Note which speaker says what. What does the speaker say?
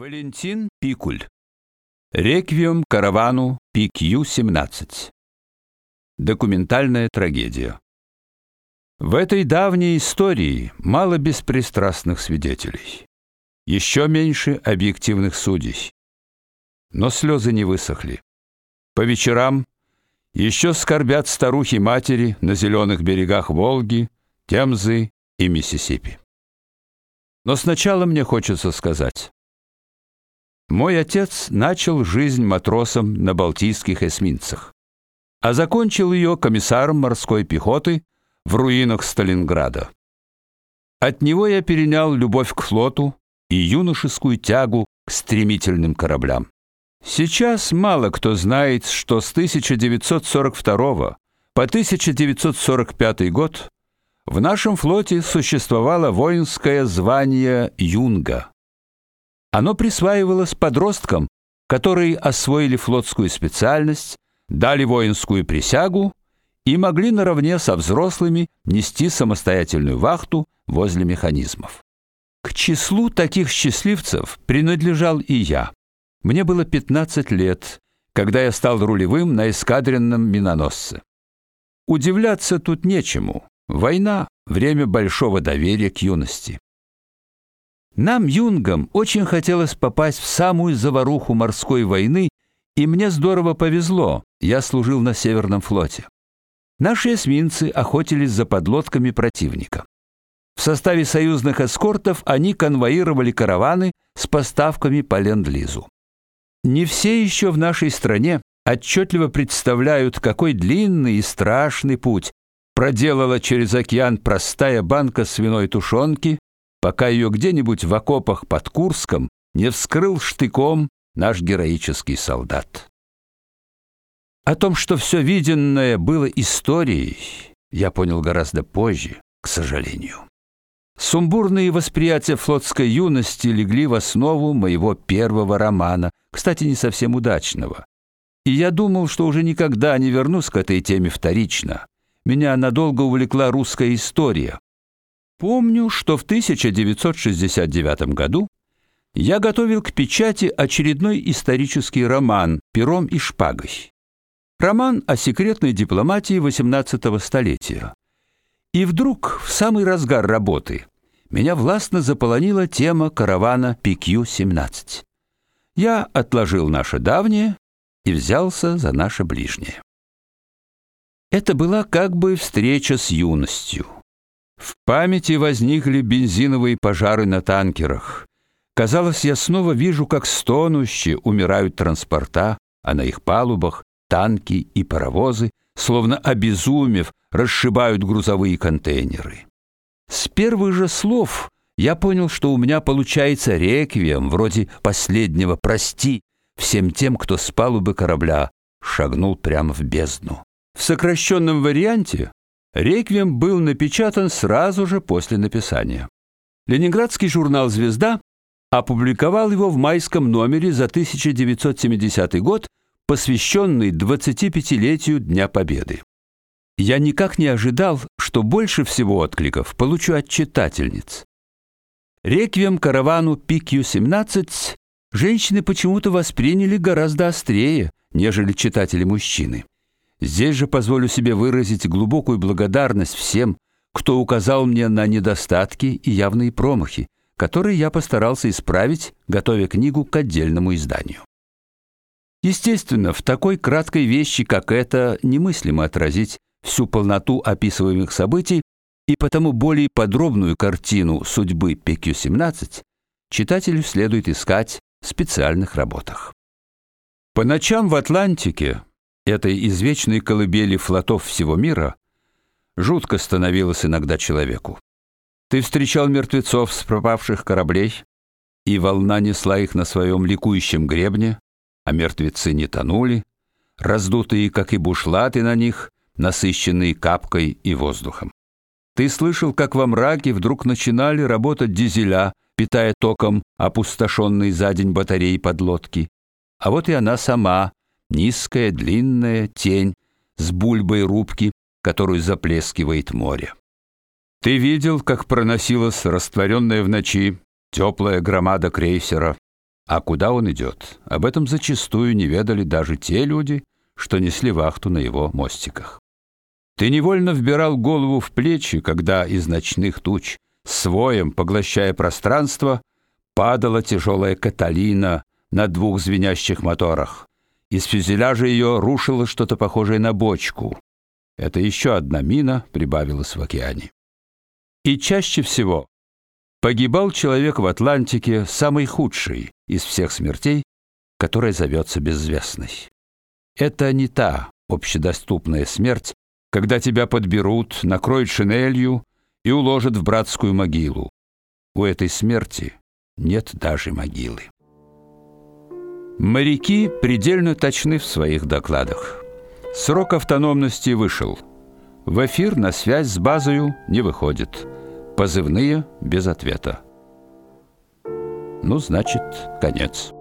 Speaker 1: Валентин Пикуль. Реквием каравану PQ-17. Документальная трагедия. В этой давней истории мало беспристрастных свидетелей. Еще меньше объективных судей. Но слезы не высохли. По вечерам еще скорбят старухи-матери на зеленых берегах Волги, Темзы и Миссисипи. Но сначала мне хочется сказать, мой отец начал жизнь матросом на балтийских эсминцах, а закончил ее комиссаром морской пехоты в руинах Сталинграда. От него я перенял любовь к флоту и юношескую тягу к стремительным кораблям. Сейчас мало кто знает, что с 1942 по 1945 год в нашем флоте существовало воинское звание юнга. Оно присваивалось подросткам, которые освоили флотскую специальность, дали воинскую присягу и могли наравне со взрослыми нести самостоятельную вахту возле механизмов. К числу таких счастливцев принадлежал и я. Мне было 15 лет, когда я стал рулевым на эскадренном миноносце. Удивляться тут нечему. Война время большого доверия к юности. Нам, юнгам, очень хотелось попасть в самую заваруху морской войны, и мне здорово повезло. Я служил на Северном флоте. Наши эсминцы охотились за подлодками противника. В составе союзных эскортов они конвоировали караваны с поставками по ленд-лизу. Не все еще в нашей стране отчетливо представляют, какой длинный и страшный путь проделала через океан простая банка свиной тушенки, пока ее где-нибудь в окопах под Курском не вскрыл штыком наш героический солдат. О том, что все виденное было историей, я понял гораздо позже, к сожалению. Сумбурные восприятия флотской юности легли в основу моего первого романа, кстати, не совсем удачного. И я думал, что уже никогда не вернусь к этой теме вторично. Меня надолго увлекла русская история, Помню, что в 1969 году я готовил к печати очередной исторический роман «Пером и шпагой». Роман о секретной дипломатии XVIII столетия. И вдруг, в самый разгар работы, меня властно заполонила тема каравана PQ-17. Я отложил наше давнее и взялся за наше ближнее. Это была как бы встреча с юностью. В памяти возникли бензиновые пожары на танкерах. Казалось, я снова вижу, как стонущие умирают транспорта, а на их палубах танки и паровозы, словно обезумев, расшибают грузовые контейнеры. С первых же слов я понял, что у меня получается реквием, вроде последнего «прости» всем тем, кто с палубы корабля шагнул прямо в бездну. В сокращенном варианте Реквием был напечатан сразу же после написания. Ленинградский журнал Звезда опубликовал его в майском номере за 1970 год, посвященный 25-летию Дня Победы. Я никак не ожидал, что больше всего откликов получу от читательниц. Реквием каравану PQ-17 женщины почему-то восприняли гораздо острее, нежели читатели-мужчины. Здесь же позволю себе выразить глубокую благодарность всем, кто указал мне на недостатки и явные промахи, которые я постарался исправить, готовя книгу к отдельному изданию. Естественно, в такой краткой вещи, как это, немыслимо отразить всю полноту описываемых событий, и потому более подробную картину судьбы PQ-17 читателю следует искать в специальных работах. По ночам в Атлантике этой извечной колыбели флотов всего мира, жутко становилось иногда человеку. Ты встречал мертвецов с пропавших кораблей, и волна несла их на своем ликующем гребне, а мертвецы не тонули, раздутые, как и бушлаты на них, насыщенные капкой и воздухом. Ты слышал, как во мраке вдруг начинали работать дизеля, питая током опустошенные за день батареи подлодки. А вот и она сама, низкая длинная тень с бульбой рубки, которую заплескивает море. Ты видел, как проносилась растворенная в ночи теплая громада крейсера, А куда он идет? Об этом зачастую не ведали даже те люди, что несли вахту на его мостиках. Ты невольно вбирал голову в плечи, когда из ночных туч, своем поглощая пространство, падала тяжелая Каталина на двух звенящих моторах. Из фюзеляжа ее рушило что-то похожее на бочку. Это еще одна мина прибавилась в океане. И чаще всего погибал человек в Атлантике самый худший из всех смертей, которая зовется безвестной. Это не та общедоступная смерть, когда тебя подберут, накроют шинелью и уложат в братскую могилу. У этой смерти нет даже могилы. Моряки предельно точны в своих докладах. Срок автономности вышел. В эфир на связь с базою не выходит. Позывные без ответа. Ну, значит, конец.